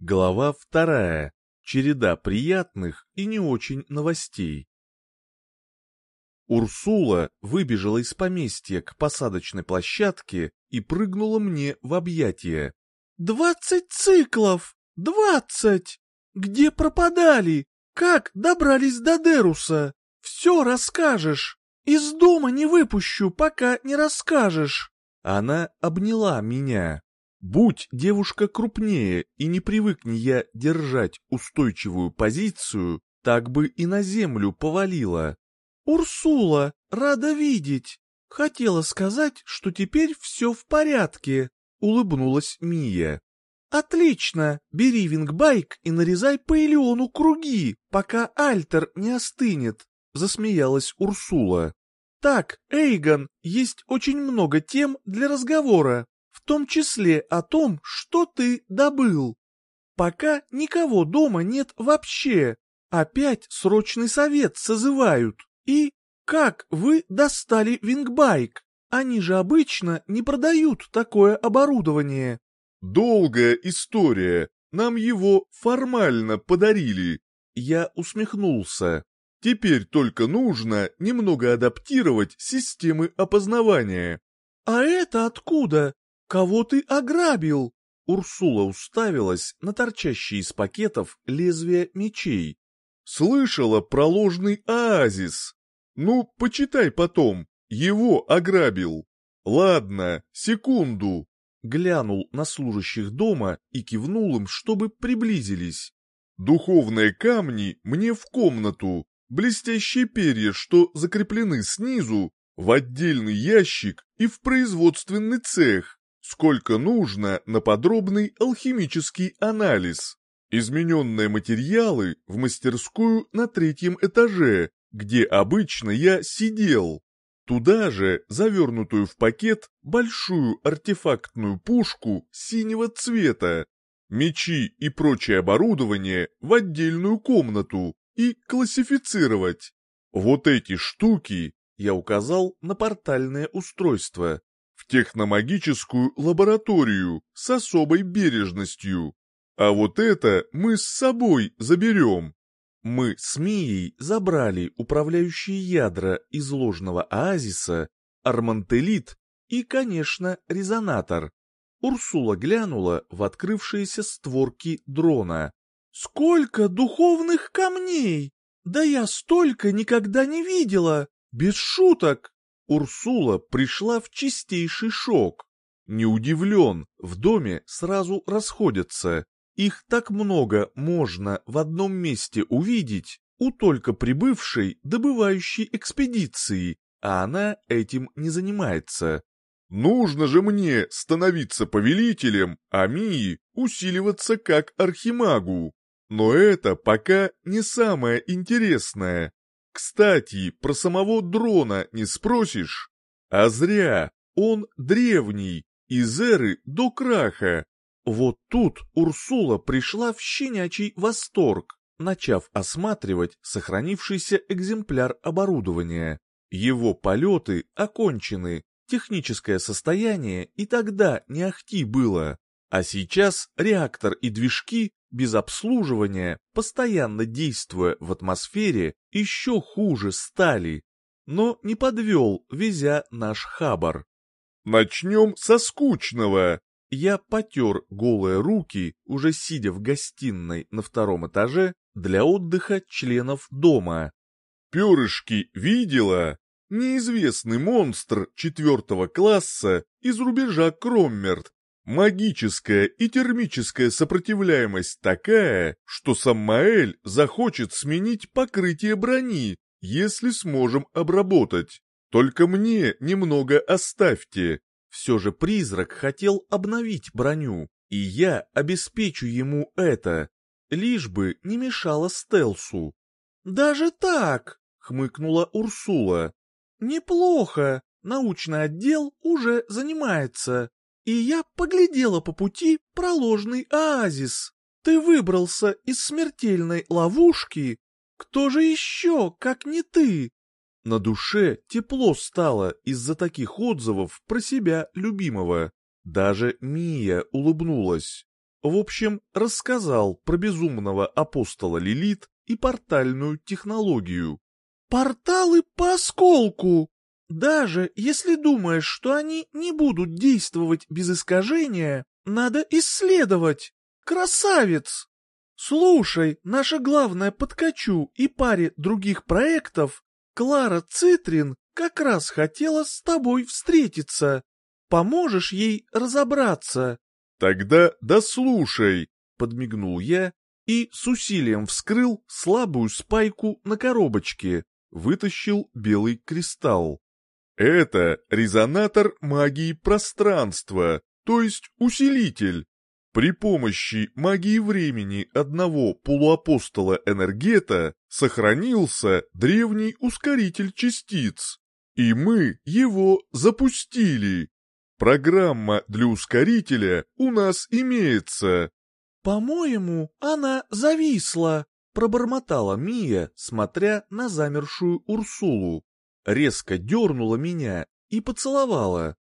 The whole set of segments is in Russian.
Глава вторая. Череда приятных и не очень новостей. Урсула выбежала из поместья к посадочной площадке и прыгнула мне в объятия. «Двадцать циклов! Двадцать! Где пропадали? Как добрались до Деруса? Все расскажешь! Из дома не выпущу, пока не расскажешь!» Она обняла меня. Будь девушка крупнее и не привыкни я держать устойчивую позицию, так бы и на землю повалила. «Урсула, рада видеть. Хотела сказать, что теперь все в порядке», — улыбнулась Мия. «Отлично, бери вингбайк и нарезай по Элеону круги, пока альтер не остынет», — засмеялась Урсула. «Так, Эйгон, есть очень много тем для разговора том числе о том, что ты добыл. Пока никого дома нет вообще. Опять срочный совет созывают. И как вы достали вингбайк? Они же обычно не продают такое оборудование. Долгая история. Нам его формально подарили. Я усмехнулся. Теперь только нужно немного адаптировать системы опознавания. А это откуда? «Кого ты ограбил?» Урсула уставилась на торчащие из пакетов лезвия мечей. «Слышала про ложный оазис. Ну, почитай потом. Его ограбил. Ладно, секунду». Глянул на служащих дома и кивнул им, чтобы приблизились. «Духовные камни мне в комнату. Блестящие перья, что закреплены снизу, в отдельный ящик и в производственный цех сколько нужно на подробный алхимический анализ. Измененные материалы в мастерскую на третьем этаже, где обычно я сидел. Туда же завернутую в пакет большую артефактную пушку синего цвета, мечи и прочее оборудование в отдельную комнату и классифицировать. Вот эти штуки я указал на портальное устройство техномагическую лабораторию с особой бережностью. А вот это мы с собой заберем. Мы с Мией забрали управляющие ядра из ложного оазиса, армантелит и, конечно, резонатор. Урсула глянула в открывшиеся створки дрона. «Сколько духовных камней! Да я столько никогда не видела! Без шуток!» Урсула пришла в чистейший шок. Не удивлен, в доме сразу расходятся. Их так много можно в одном месте увидеть у только прибывшей добывающей экспедиции, а она этим не занимается. Нужно же мне становиться повелителем, а Мии усиливаться как архимагу. Но это пока не самое интересное. Кстати, про самого дрона не спросишь? А зря, он древний, из эры до краха. Вот тут Урсула пришла в щенячий восторг, начав осматривать сохранившийся экземпляр оборудования. Его полеты окончены, техническое состояние и тогда не ахти было. А сейчас реактор и движки без обслуживания, постоянно действуя в атмосфере, еще хуже стали, но не подвел, везя наш хабар. «Начнем со скучного!» Я потер голые руки, уже сидя в гостиной на втором этаже для отдыха членов дома. «Перышки видела?» Неизвестный монстр четвертого класса из рубежа Кроммерт Магическая и термическая сопротивляемость такая, что Саммаэль захочет сменить покрытие брони, если сможем обработать. Только мне немного оставьте. Все же призрак хотел обновить броню, и я обеспечу ему это, лишь бы не мешало стелсу. «Даже так?» — хмыкнула Урсула. «Неплохо, научный отдел уже занимается и я поглядела по пути проложный оазис. Ты выбрался из смертельной ловушки. Кто же еще, как не ты? На душе тепло стало из-за таких отзывов про себя любимого. Даже Мия улыбнулась. В общем, рассказал про безумного апостола Лилит и портальную технологию. «Порталы по осколку! Даже если думаешь, что они не будут действовать без искажения, надо исследовать! Красавец! Слушай, наша главная подкачу и паре других проектов, Клара Цитрин, как раз хотела с тобой встретиться. Поможешь ей разобраться?» «Тогда дослушай», — подмигнул я и с усилием вскрыл слабую спайку на коробочке, вытащил белый кристалл. Это резонатор магии пространства, то есть усилитель. При помощи магии времени одного полуапостола-энергета сохранился древний ускоритель частиц, и мы его запустили. Программа для ускорителя у нас имеется. «По-моему, она зависла», — пробормотала Мия, смотря на замершую Урсулу. Резко дернула меня и поцеловала.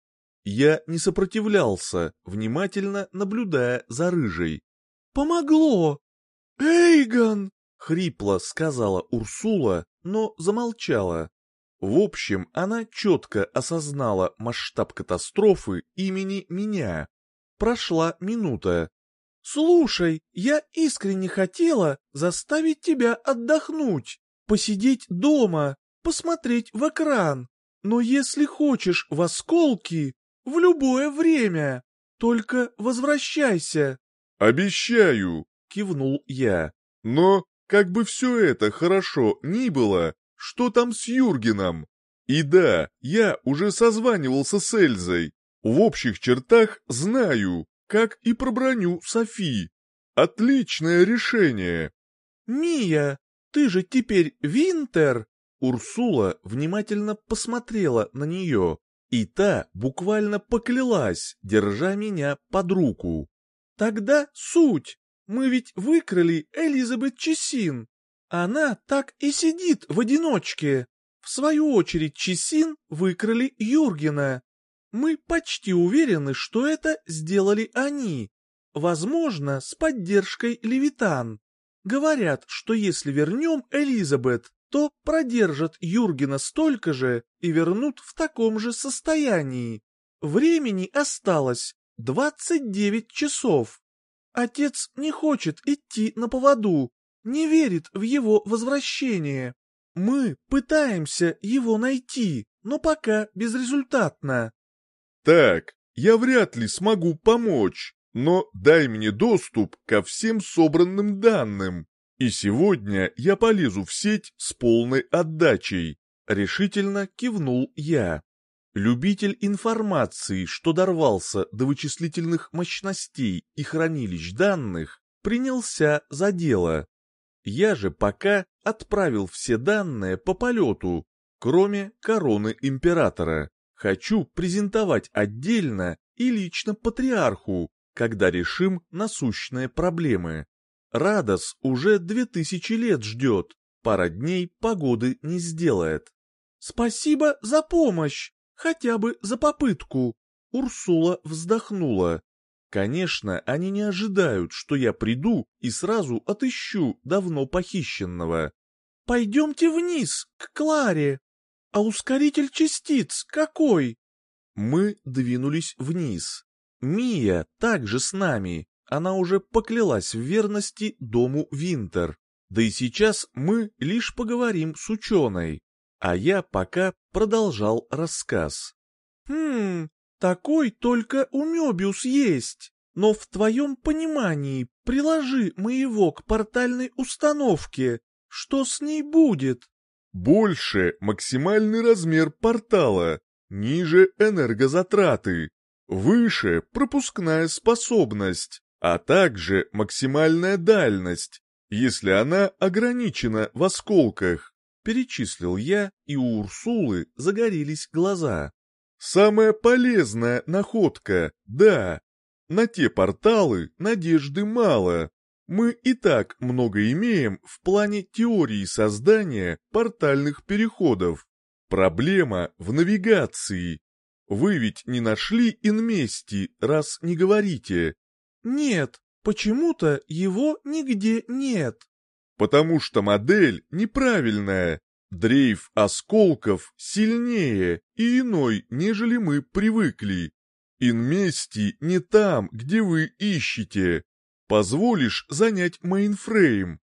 Я не сопротивлялся, внимательно наблюдая за рыжей. «Помогло!» «Эйгон!» — хрипло сказала Урсула, но замолчала. В общем, она четко осознала масштаб катастрофы имени меня. Прошла минута. «Слушай, я искренне хотела заставить тебя отдохнуть, посидеть дома, посмотреть в экран. Но если хочешь в осколки, в любое время. Только возвращайся. Обещаю, кивнул я. Но, как бы все это хорошо ни было, что там с Юргеном? И да, я уже созванивался с Эльзой. В общих чертах знаю, как и про броню Софи. Отличное решение. Мия, ты же теперь Винтер? Урсула внимательно посмотрела на нее. И та буквально поклялась, держа меня под руку. Тогда суть. Мы ведь выкрали Элизабет Чесин. Она так и сидит в одиночке. В свою очередь Чесин выкрали Юргена. Мы почти уверены, что это сделали они. Возможно, с поддержкой Левитан. Говорят, что если вернем Элизабет, то продержат Юргена столько же и вернут в таком же состоянии. Времени осталось 29 часов. Отец не хочет идти на поводу, не верит в его возвращение. Мы пытаемся его найти, но пока безрезультатно. Так, я вряд ли смогу помочь, но дай мне доступ ко всем собранным данным. И сегодня я полезу в сеть с полной отдачей, решительно кивнул я. Любитель информации, что дорвался до вычислительных мощностей и хранилищ данных, принялся за дело. Я же пока отправил все данные по полету, кроме короны императора. Хочу презентовать отдельно и лично патриарху, когда решим насущные проблемы. Радос уже две тысячи лет ждет, пара дней погоды не сделает. Спасибо за помощь, хотя бы за попытку. Урсула вздохнула. Конечно, они не ожидают, что я приду и сразу отыщу давно похищенного. Пойдемте вниз, к Кларе. А ускоритель частиц какой? Мы двинулись вниз. Мия также с нами, она уже поклялась в верности дому Винтер. Да и сейчас мы лишь поговорим с ученой. А я пока продолжал рассказ. «Хм, такой только у Мёбиус есть. Но в твоем понимании приложи моего к портальной установке. Что с ней будет?» «Больше максимальный размер портала, ниже энергозатраты, выше пропускная способность, а также максимальная дальность, если она ограничена в осколках, перечислил я, и у Урсулы загорелись глаза. Самая полезная находка, да. На те порталы надежды мало. Мы и так много имеем в плане теории создания портальных переходов. Проблема в навигации. Вы ведь не нашли инмести, раз не говорите. «Нет, Почему-то его нигде нет. Потому что модель неправильная. Дрейф осколков сильнее и иной, нежели мы привыкли. Инмести не там, где вы ищете. Позволишь занять мейнфрейм.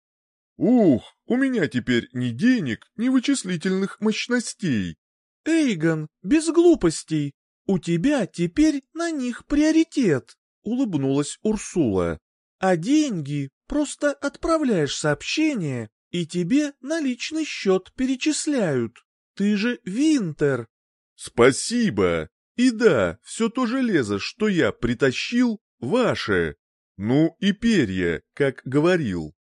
Ух, у меня теперь ни денег, ни вычислительных мощностей. Эйгон, без глупостей. У тебя теперь на них приоритет, улыбнулась Урсула. А деньги просто отправляешь сообщение, и тебе на личный счет перечисляют. Ты же Винтер. Спасибо. И да, все то железо, что я притащил, ваше. Ну и перья, как говорил.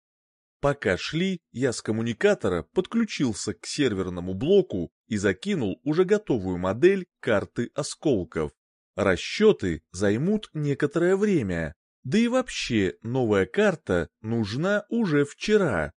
Пока шли, я с коммуникатора подключился к серверному блоку и закинул уже готовую модель карты осколков. Расчеты займут некоторое время, да и вообще новая карта нужна уже вчера.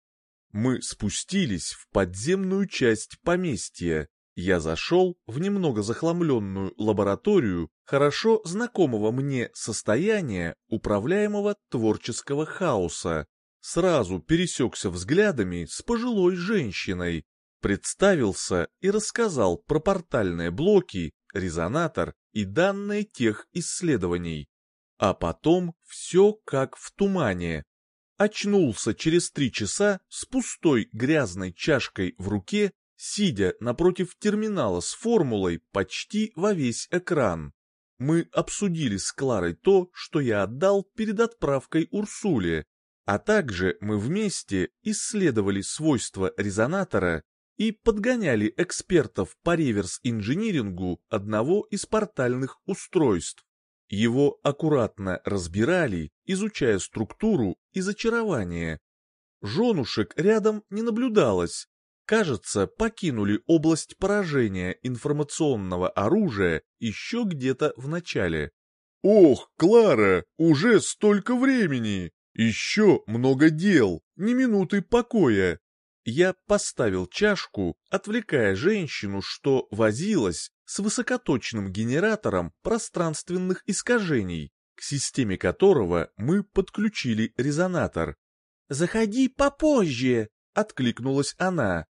Мы спустились в подземную часть поместья, я зашел в немного захламленную лабораторию хорошо знакомого мне состояния управляемого творческого хаоса. Сразу пересекся взглядами с пожилой женщиной, представился и рассказал про портальные блоки, резонатор и данные тех исследований. А потом все как в тумане. Очнулся через три часа с пустой грязной чашкой в руке сидя напротив терминала с формулой почти во весь экран. Мы обсудили с Кларой то, что я отдал перед отправкой Урсуле, а также мы вместе исследовали свойства резонатора и подгоняли экспертов по реверс-инжинирингу одного из портальных устройств. Его аккуратно разбирали, изучая структуру и зачарование. Женушек рядом не наблюдалось, кажется, покинули область поражения информационного оружия еще где-то в начале. «Ох, Клара, уже столько времени! Еще много дел, ни минуты покоя!» Я поставил чашку, отвлекая женщину, что возилась с высокоточным генератором пространственных искажений, к системе которого мы подключили резонатор. «Заходи попозже!» — откликнулась она.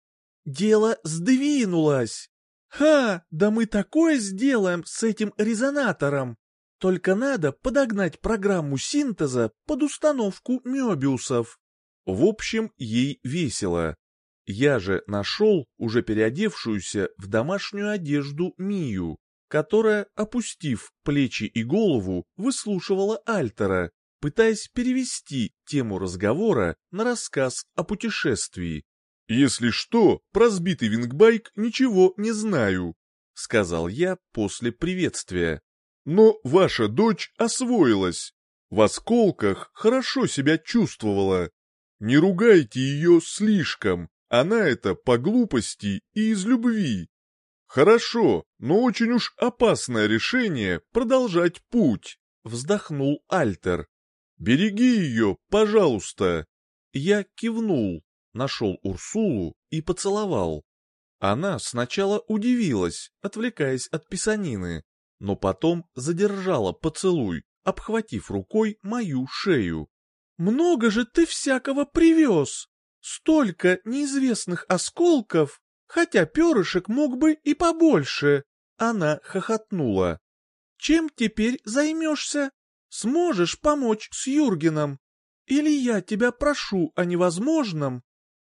Дело сдвинулось. Ха, да мы такое сделаем с этим резонатором. Только надо подогнать программу синтеза под установку Мёбиусов. В общем, ей весело. Я же нашел уже переодевшуюся в домашнюю одежду Мию, которая, опустив плечи и голову, выслушивала Альтера, пытаясь перевести тему разговора на рассказ о путешествии. «Если что, про сбитый вингбайк ничего не знаю», — сказал я после приветствия. «Но ваша дочь освоилась. В осколках хорошо себя чувствовала. Не ругайте ее слишком, она это по глупости и из любви. Хорошо, но очень уж опасное решение продолжать путь», — вздохнул Альтер. «Береги ее, пожалуйста». Я кивнул нашел Урсулу и поцеловал. Она сначала удивилась, отвлекаясь от писанины, но потом задержала поцелуй, обхватив рукой мою шею. «Много же ты всякого привез! Столько неизвестных осколков, хотя перышек мог бы и побольше!» Она хохотнула. «Чем теперь займешься? Сможешь помочь с Юргеном? Или я тебя прошу о невозможном,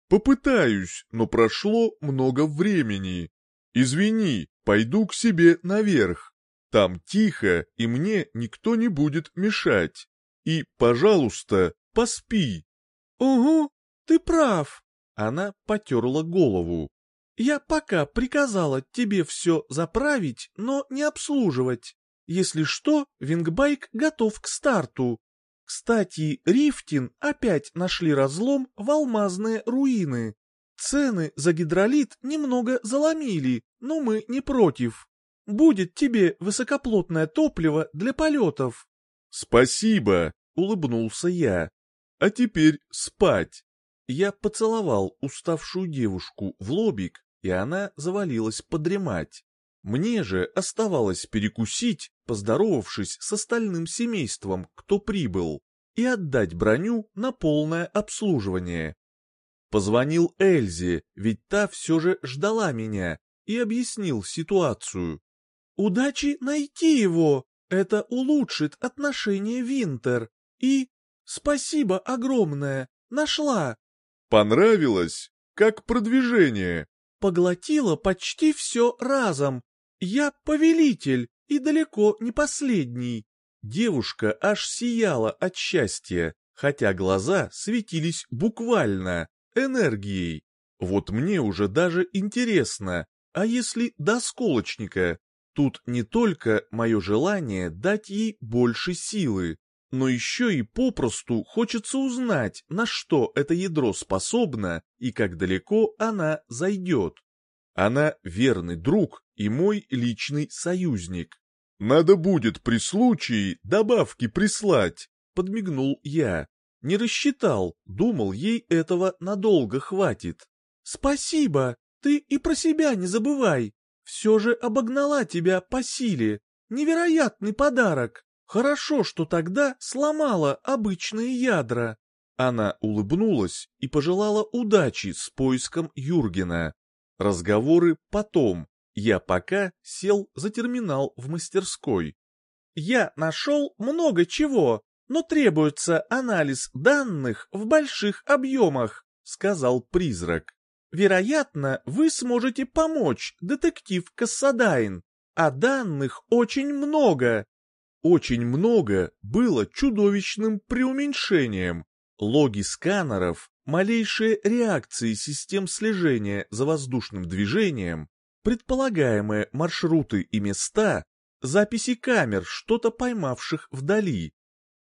Попытаюсь, но прошло много времени. Извини, пойду к себе наверх. Там тихо, и мне никто не будет мешать. И, пожалуйста, поспи. Угу, ты прав. Она потерла голову. Я пока приказала тебе все заправить, но не обслуживать. Если что, Вингбайк готов к старту. Кстати, Рифтин опять нашли разлом в алмазные руины. Цены за гидролит немного заломили, но мы не против. Будет тебе высокоплотное топливо для полетов. Спасибо, улыбнулся я. А теперь спать. Я поцеловал уставшую девушку в лобик, и она завалилась подремать. Мне же оставалось перекусить, поздоровавшись с остальным семейством, кто прибыл. и отдать броню на полное обслуживание. Позвонил Эльзе, ведь та все же ждала меня, и объяснил ситуацию. «Удачи найти его! Это улучшит отношение Винтер. И спасибо огромное, нашла!» «Понравилось? Как продвижение?» «Поглотила почти все разом. Я повелитель и далеко не последний». Девушка аж сияла от счастья, хотя глаза светились буквально энергией. Вот мне уже даже интересно, а если до сколочника? Тут не только мое желание дать ей больше силы, но еще и попросту хочется узнать, на что это ядро способно и как далеко она зайдет. Она верный друг и мой личный союзник. «Надо будет при случае добавки прислать», — подмигнул я. Не рассчитал, думал, ей этого надолго хватит. «Спасибо, ты и про себя не забывай. Все же обогнала тебя по силе. Невероятный подарок. Хорошо, что тогда сломала обычные ядра». Она улыбнулась и пожелала удачи с поиском Юргена. Разговоры потом. Я пока сел за терминал в мастерской. «Я нашел много чего, но требуется анализ данных в больших объемах», — сказал призрак. «Вероятно, вы сможете помочь, детектив Кассадайн, а данных очень много». Очень много было чудовищным преуменьшением. Логи сканеров, малейшие реакции систем слежения за воздушным движением, предполагаемые маршруты и места, записи камер, что-то поймавших вдали,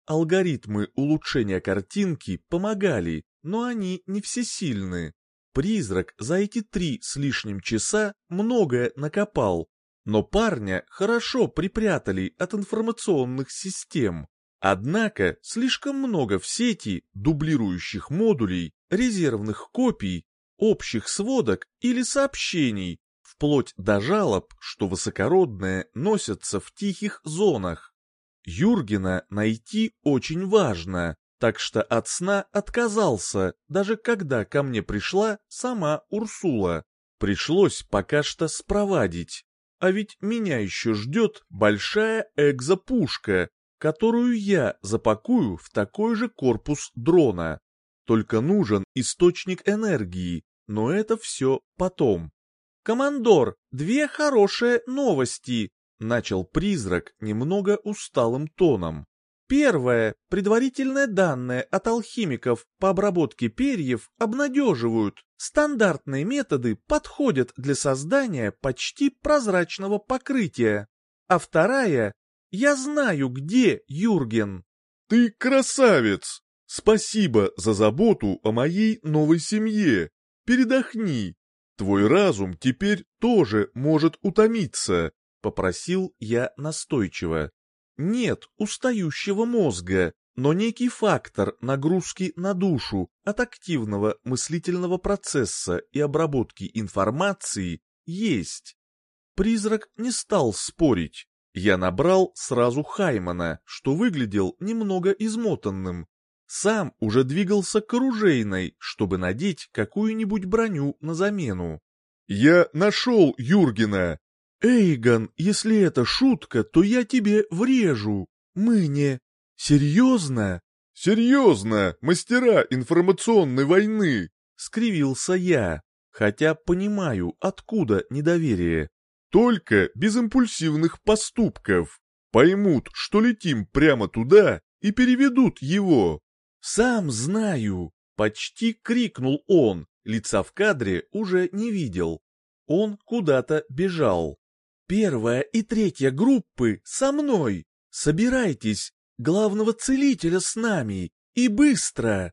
Алгоритмы улучшения картинки помогали, но они не всесильны. Призрак за эти три с лишним часа многое накопал, но парня хорошо припрятали от информационных систем. Однако слишком много в сети дублирующих модулей, резервных копий, общих сводок или сообщений, вплоть до жалоб, что высокородные носятся в тихих зонах. Юргена найти очень важно, так что от сна отказался, даже когда ко мне пришла сама Урсула. Пришлось пока что спровадить. А ведь меня еще ждет большая экзопушка, которую я запакую в такой же корпус дрона. Только нужен источник энергии, но это все потом. «Командор, две хорошие новости!» Начал призрак немного усталым тоном. Первое. Предварительные данные от алхимиков по обработке перьев обнадеживают. Стандартные методы подходят для создания почти прозрачного покрытия. А вторая. Я знаю, где Юрген. Ты красавец! Спасибо за заботу о моей новой семье. Передохни. Твой разум теперь тоже может утомиться. Попросил я настойчиво. Нет устающего мозга, но некий фактор нагрузки на душу от активного мыслительного процесса и обработки информации есть. Призрак не стал спорить. Я набрал сразу Хаймана, что выглядел немного измотанным. Сам уже двигался к оружейной, чтобы надеть какую-нибудь броню на замену. «Я нашел Юргена!» «Эйгон, если это шутка, то я тебе врежу. Мы не... Серьезно?» «Серьезно, мастера информационной войны!» — скривился я, хотя понимаю, откуда недоверие. «Только без импульсивных поступков. Поймут, что летим прямо туда и переведут его». «Сам знаю!» — почти крикнул он, лица в кадре уже не видел. Он куда-то бежал. Первая и третья группы со мной. Собирайтесь, главного целителя с нами, и быстро.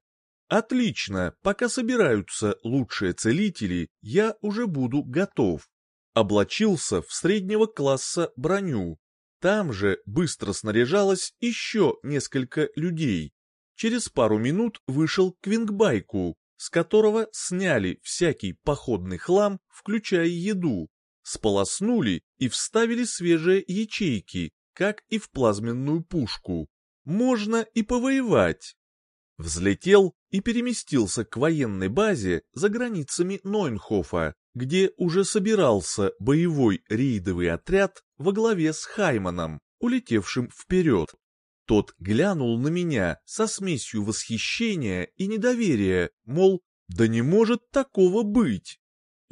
Отлично, пока собираются лучшие целители, я уже буду готов. Облачился в среднего класса броню. Там же быстро снаряжалось еще несколько людей. Через пару минут вышел к вингбайку, с которого сняли всякий походный хлам, включая еду, сполоснули и вставили свежие ячейки, как и в плазменную пушку. можно и повоевать. Взлетел и переместился к военной базе за границами Нойнхофа, где уже собирался боевой рейдовый отряд во главе с Хайманом, улетевшим вперед. Тот глянул на меня со смесью восхищения и недоверия, мол, да не может такого быть.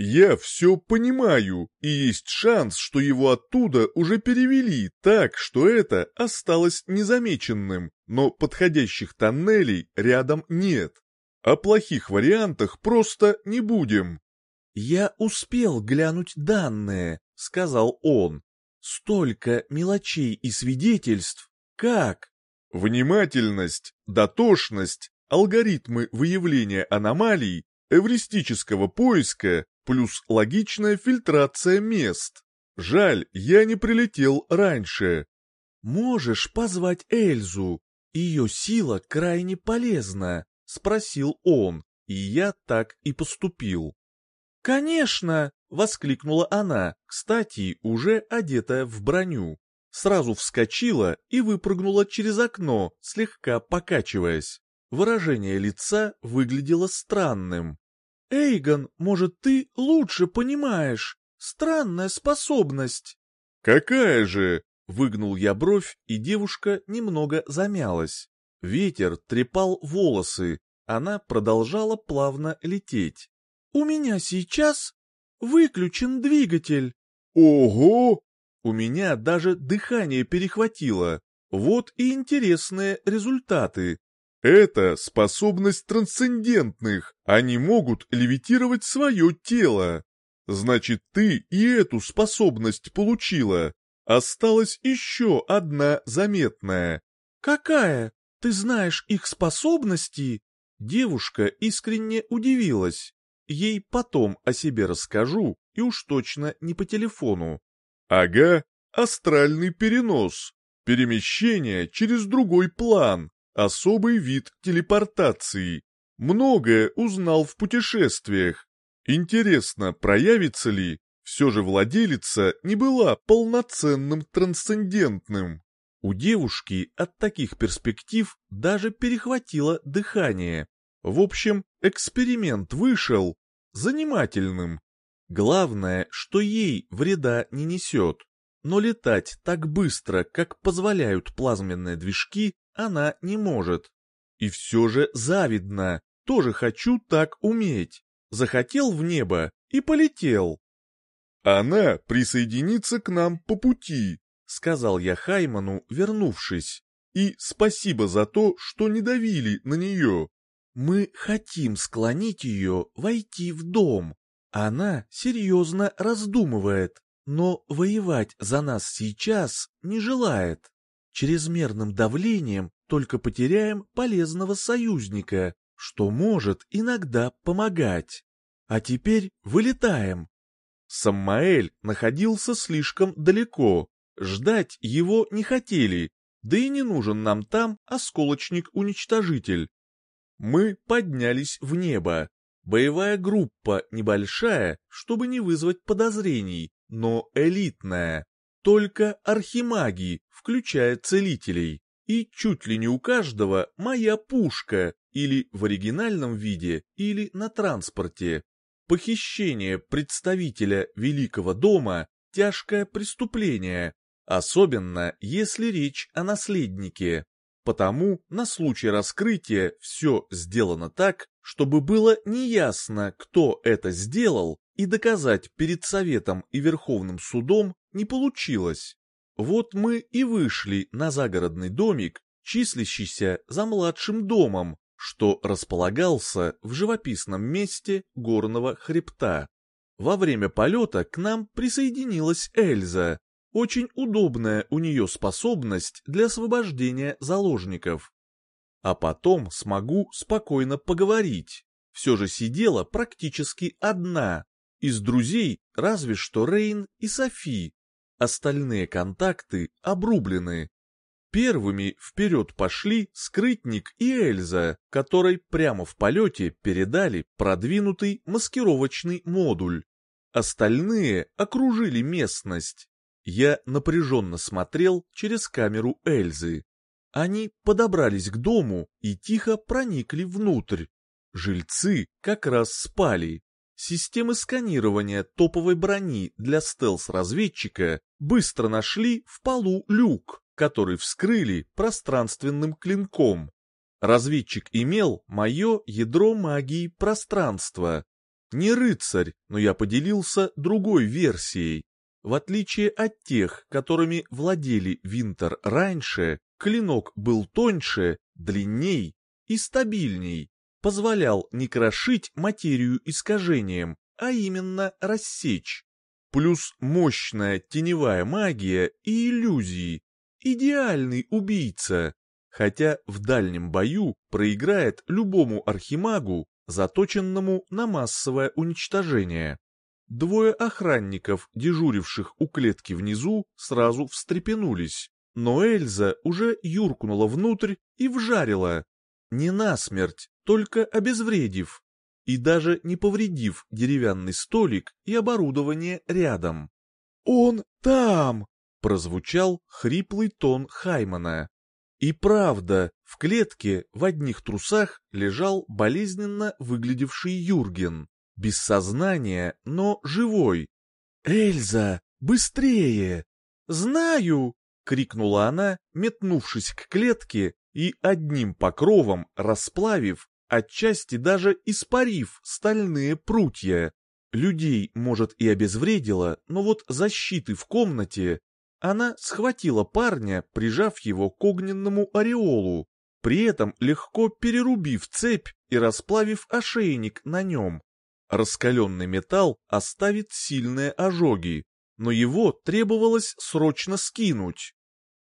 Я все понимаю, и есть шанс, что его оттуда уже перевели так, что это осталось незамеченным, но подходящих тоннелей рядом нет. О плохих вариантах просто не будем. «Я успел глянуть данные», — сказал он. «Столько мелочей и свидетельств. Как?» Внимательность, дотошность, алгоритмы выявления аномалий, эвристического поиска плюс логичная фильтрация мест. Жаль, я не прилетел раньше. «Можешь позвать Эльзу? Ее сила крайне полезна», — спросил он, и я так и поступил. «Конечно!» — воскликнула она, кстати, уже одетая в броню. Сразу вскочила и выпрыгнула через окно, слегка покачиваясь. Выражение лица выглядело странным. «Эйгон, может, ты лучше понимаешь? Странная способность». «Какая же?» — выгнул я бровь, и девушка немного замялась. Ветер трепал волосы, она продолжала плавно лететь. «У меня сейчас выключен двигатель». «Ого!» У меня даже дыхание перехватило. Вот и интересные результаты. Это способность трансцендентных. Они могут левитировать свое тело. Значит, ты и эту способность получила. Осталась еще одна заметная. Какая? Ты знаешь их способности? Девушка искренне удивилась. Ей потом о себе расскажу, и уж точно не по телефону. Ага, астральный перенос. Перемещение через другой план, особый вид телепортации. Многое узнал в путешествиях. Интересно, проявится ли? Все же владелица не была полноценным трансцендентным. У девушки от таких перспектив даже перехватило дыхание. В общем, эксперимент вышел занимательным. Главное, что ей вреда не несет. Но летать так быстро, как позволяют плазменные движки, она не может. И все же завидно, тоже хочу так уметь. Захотел в небо и полетел. Она присоединится к нам по пути, сказал я Хайману, вернувшись. И спасибо за то, что не давили на нее. Мы хотим склонить ее войти в дом. Она серьезно раздумывает, но воевать за нас сейчас не желает. Чрезмерным давлением только потеряем полезного союзника, что может иногда помогать. А теперь вылетаем. Саммаэль находился слишком далеко, ждать его не хотели, да и не нужен нам там осколочник-уничтожитель. Мы поднялись в небо. Боевая группа небольшая, чтобы не вызвать подозрений, но элитная. Только архимаги, включая целителей. И чуть ли не у каждого моя пушка, или в оригинальном виде, или на транспорте. Похищение представителя Великого дома – тяжкое преступление, особенно если речь о наследнике. Потому на случай раскрытия все сделано так, чтобы было неясно, кто это сделал, и доказать перед Советом и Верховным судом не получилось. Вот мы и вышли на загородный домик, числящийся за младшим домом, что располагался в живописном месте горного хребта. Во время полета к нам присоединилась Эльза, очень удобная у нее способность для освобождения заложников. А потом смогу спокойно поговорить. Все же сидела практически одна. Из друзей разве что Рейн и Софи. Остальные контакты обрублены. Первыми вперед пошли Скрытник и Эльза, которой прямо в полете передали продвинутый маскировочный модуль. Остальные окружили местность. Я напряженно смотрел через камеру Эльзы. Они подобрались к дому и тихо проникли внутрь. Жильцы как раз спали. Системы сканирования топовой брони для стелс-разведчика быстро нашли в полу люк, который вскрыли пространственным клинком. Разведчик имел мое ядро магии пространства. Не рыцарь, но я поделился другой версией. В отличие от тех, которыми владели Винтер раньше, клинок был тоньше, длинней и стабильней, позволял не крошить материю искажением, а именно рассечь. Плюс мощная теневая магия и иллюзии. Идеальный убийца. Хотя в дальнем бою проиграет любому архимагу, заточенному на массовое уничтожение. Двое охранников, дежуривших у клетки внизу, сразу встрепенулись, но Эльза уже юркнула внутрь и вжарила. Не насмерть, только обезвредив, и даже не повредив деревянный столик и оборудование рядом. «Он там!» — прозвучал хриплый тон Хаймана. И правда, в клетке в одних трусах лежал болезненно выглядевший Юрген без сознания, но живой. «Эльза, быстрее!» «Знаю!» — крикнула она, метнувшись к клетке и одним покровом расплавив, отчасти даже испарив стальные прутья. Людей, может, и обезвредила, но вот защиты в комнате... Она схватила парня, прижав его к огненному ореолу, при этом легко перерубив цепь и расплавив ошейник на нем, Раскаленный металл оставит сильные ожоги, но его требовалось срочно скинуть.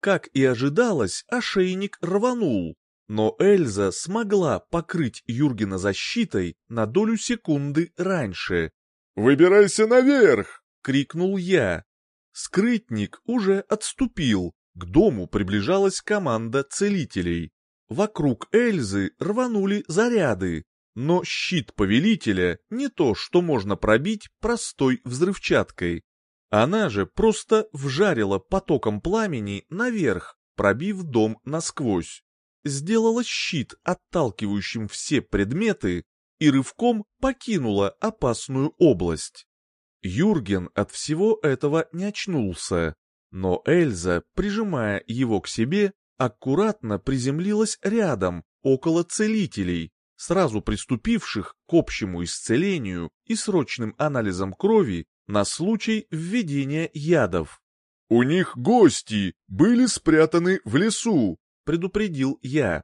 Как и ожидалось, ошейник рванул, но Эльза смогла покрыть Юргена защитой на долю секунды раньше. «Выбирайся наверх!» — крикнул я. Скрытник уже отступил, к дому приближалась команда целителей. Вокруг Эльзы рванули заряды, но щит повелителя не то, что можно пробить простой взрывчаткой. Она же просто вжарила потоком пламени наверх, пробив дом насквозь. Сделала щит, отталкивающим все предметы, и рывком покинула опасную область. Юрген от всего этого не очнулся, но Эльза, прижимая его к себе, аккуратно приземлилась рядом, около целителей, сразу приступивших к общему исцелению и срочным анализам крови на случай введения ядов. «У них гости были спрятаны в лесу», — предупредил я.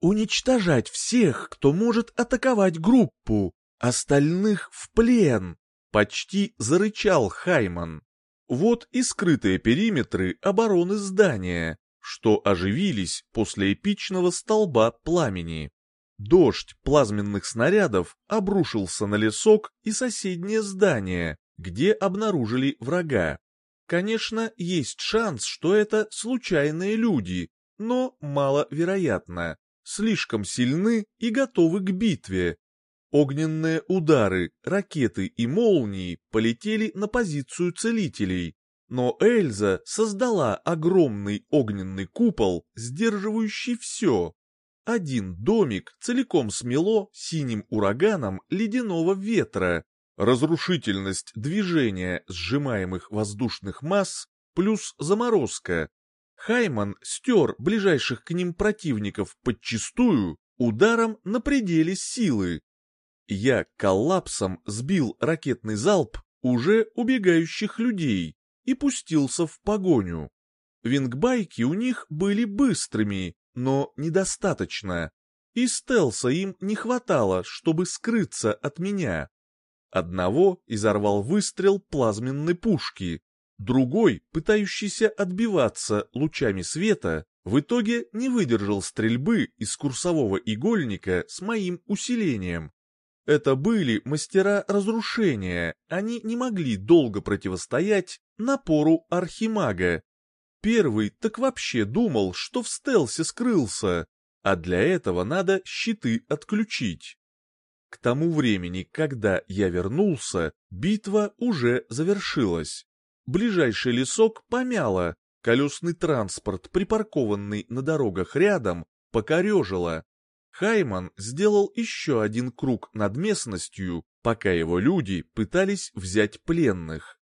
«Уничтожать всех, кто может атаковать группу, остальных в плен», — почти зарычал Хайман. Вот и скрытые периметры обороны здания, что оживились после эпичного столба пламени. Дождь плазменных снарядов обрушился на лесок и соседнее здание, где обнаружили врага. Конечно, есть шанс, что это случайные люди, но маловероятно. Слишком сильны и готовы к битве. Огненные удары, ракеты и молнии полетели на позицию целителей, но Эльза создала огромный огненный купол, сдерживающий все. Один домик целиком смело синим ураганом ледяного ветра. Разрушительность движения сжимаемых воздушных масс плюс заморозка. Хайман стер ближайших к ним противников подчистую ударом на пределе силы. Я коллапсом сбил ракетный залп уже убегающих людей и пустился в погоню. Вингбайки у них были быстрыми, но недостаточно, и стелса им не хватало, чтобы скрыться от меня. Одного изорвал выстрел плазменной пушки, другой, пытающийся отбиваться лучами света, в итоге не выдержал стрельбы из курсового игольника с моим усилением. Это были мастера разрушения, они не могли долго противостоять напору архимага, Первый так вообще думал, что в стелсе скрылся, а для этого надо щиты отключить. К тому времени, когда я вернулся, битва уже завершилась. Ближайший лесок помяло, Колесный транспорт, припаркованный на дорогах рядом, покорежило. Хайман сделал еще один круг над местностью, пока его люди пытались взять пленных.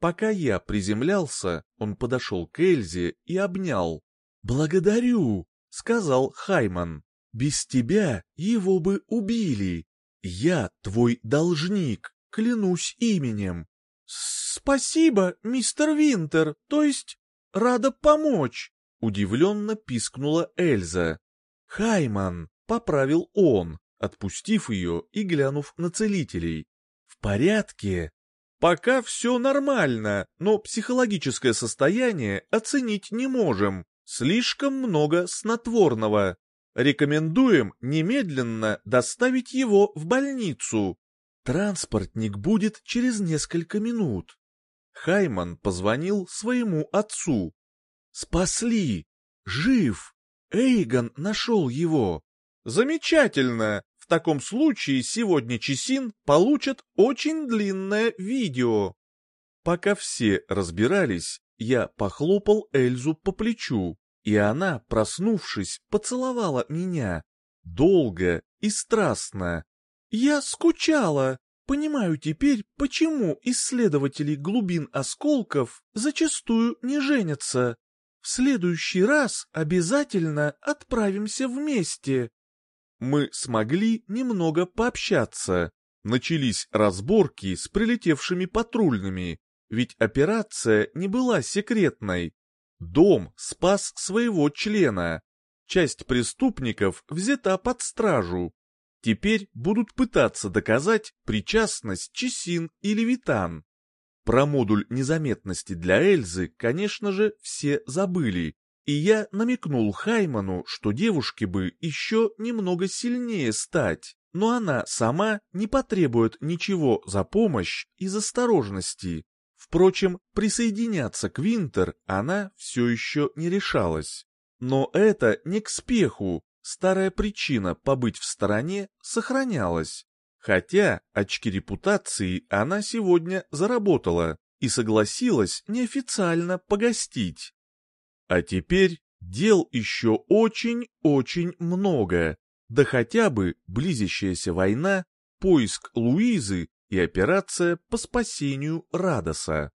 Пока я приземлялся, он подошел к Эльзе и обнял. «Благодарю», — сказал Хайман. «Без тебя его бы убили. Я твой должник, клянусь именем». «Спасибо, мистер Винтер, то есть рада помочь», — удивленно пискнула Эльза. «Хайман», — поправил он, отпустив ее и глянув на целителей. «В порядке?» «Пока все нормально, но психологическое состояние оценить не можем. Слишком много снотворного. Рекомендуем немедленно доставить его в больницу. Транспортник будет через несколько минут». Хайман позвонил своему отцу. «Спасли! Жив! Эйгон нашел его!» Замечательно! В таком случае сегодня Чесин получит очень длинное видео. Пока все разбирались, я похлопал Эльзу по плечу, и она, проснувшись, поцеловала меня. Долго и страстно. Я скучала. Понимаю теперь, почему исследователи глубин осколков зачастую не женятся. В следующий раз обязательно отправимся вместе мы смогли немного пообщаться. Начались разборки с прилетевшими патрульными, ведь операция не была секретной. Дом спас своего члена. Часть преступников взята под стражу. Теперь будут пытаться доказать причастность Чесин или Витан. Про модуль незаметности для Эльзы, конечно же, все забыли. И я намекнул Хайману, что девушке бы еще немного сильнее стать, но она сама не потребует ничего за помощь из осторожности. Впрочем, присоединяться к Винтер она все еще не решалась. Но это не к спеху, старая причина побыть в стороне сохранялась. Хотя очки репутации она сегодня заработала и согласилась неофициально погостить. А теперь дел еще очень-очень много, да хотя бы близящаяся война, поиск Луизы и операция по спасению Радоса.